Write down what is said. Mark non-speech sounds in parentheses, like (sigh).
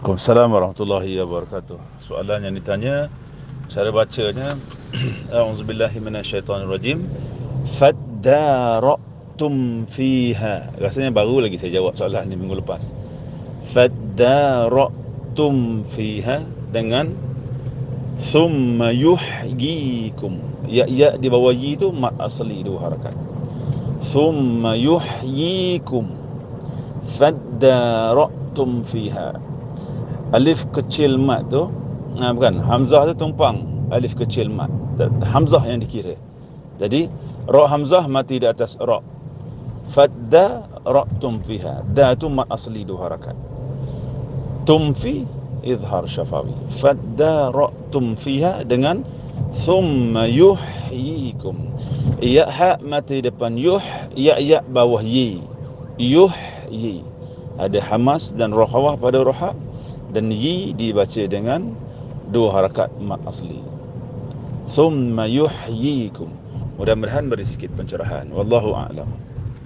Assalamualaikum warahmatullahi wabarakatuh. Soalan yang ditanya cara bacanya (clears throat) A'udzubillahi minasyaitonirrajim. Faddara'tum fiha. Rasanya baru lagi saya jawab soalan ni minggu lepas. Faddara'tum fiha dengan thumma yuhyikum. Ya ya di bawah yi itu mat asli dua harakat. Thumma yuhyikum. Faddara'tum fiha alif kecil mat tu ha, bukan hamzah tu tumpang alif kecil mat. Hamzah yang dikira. Jadi ra hamzah mati di atas ra. Fadda ra'tum fiha. Da tu mat asli dua harakat. Tumfi izhar syafawi. Fadda ra'tum fiha dengan thumma yuhyikum. Ya ha mati depan yuh ya ya bawah yi. Yuh yi ada hamas dan rohawah pada roha dan yi dibaca dengan dua harakat mat asli. Thumma yuhyikum. Mudah-mudahan beri sikit pencerahan. Wallahu a'lam